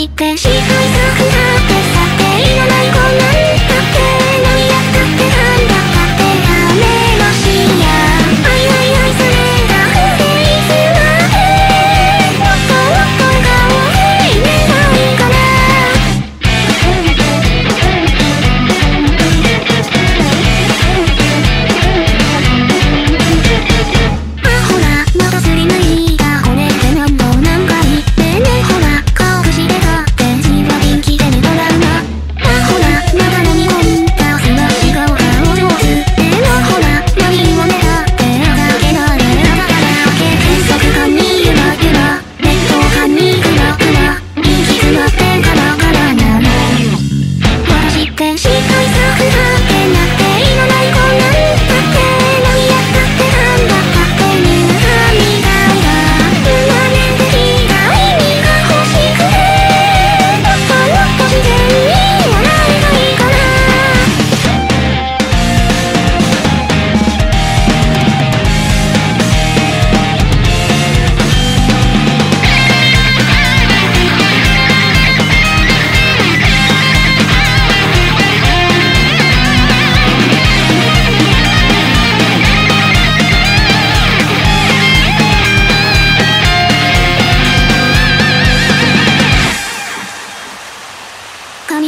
して視界が不安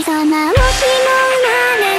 そうな星の生まれ